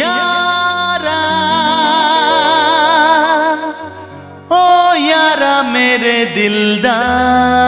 यारा। ओ यारा मेरे दिलदार।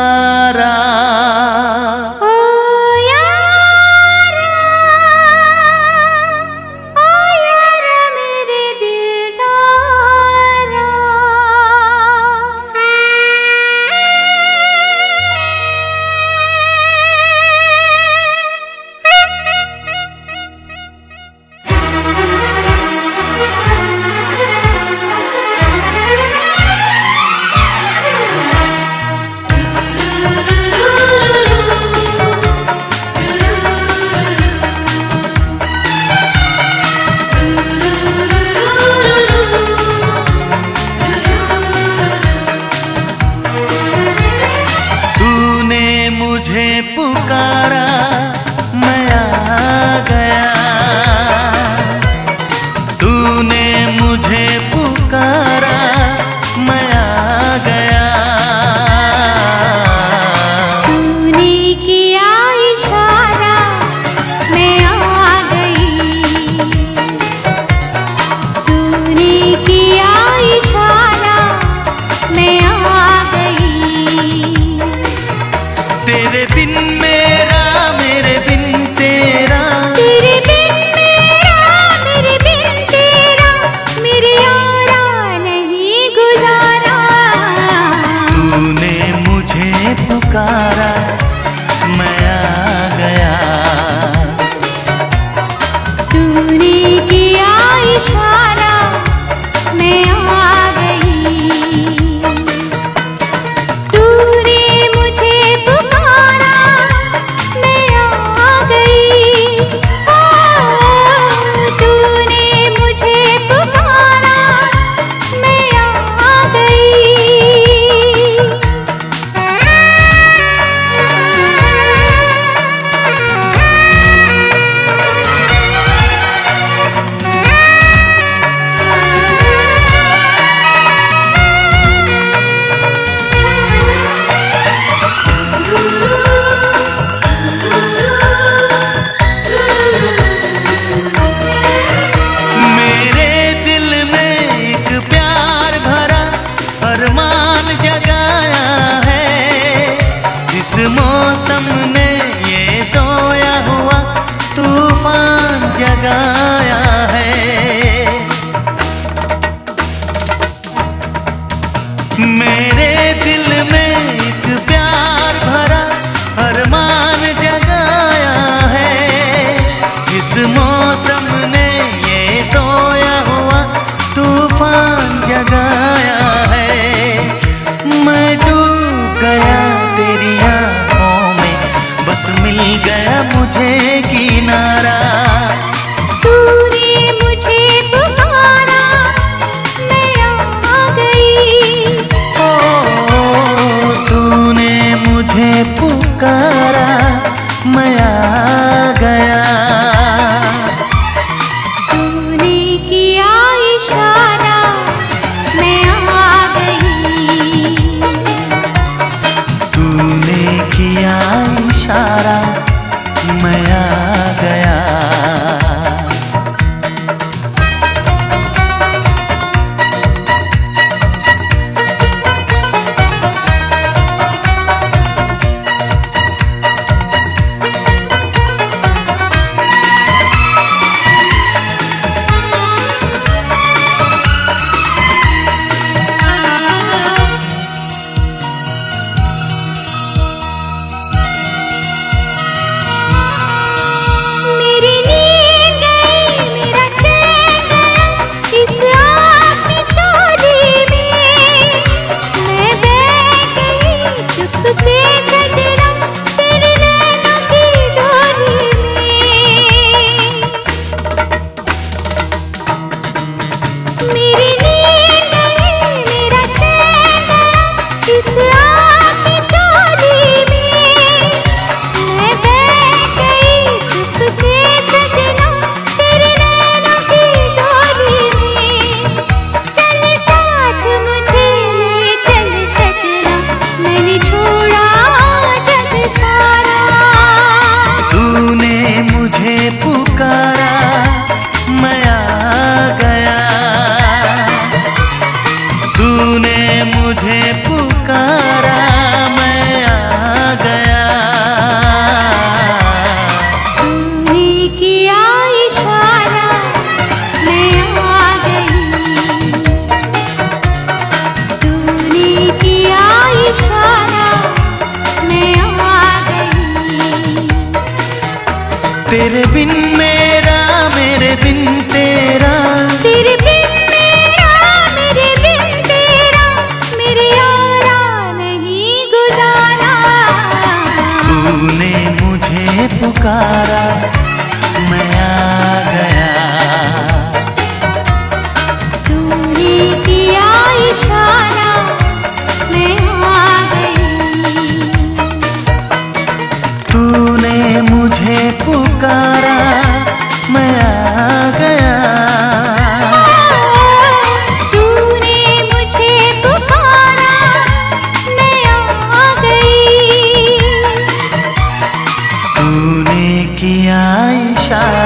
मौसम ने ये सोया हुआ तूफ़ान जगाया है। मैं डूब गया तेरी आँखों में, बस मिल गया मुझे किनारा। पुकारा मैं आ गया। तुमने किया इशारा मैं आ गई। तूने किया इशारा मैं आ गई। तेरे बिन मेरा मेरे बिन तेरे पुकारा मैं आ गया। तुमने किया इशारा मैं आ गई। तूने मुझे पुकारा मैं आ गया। Ooh. পাখি আইসা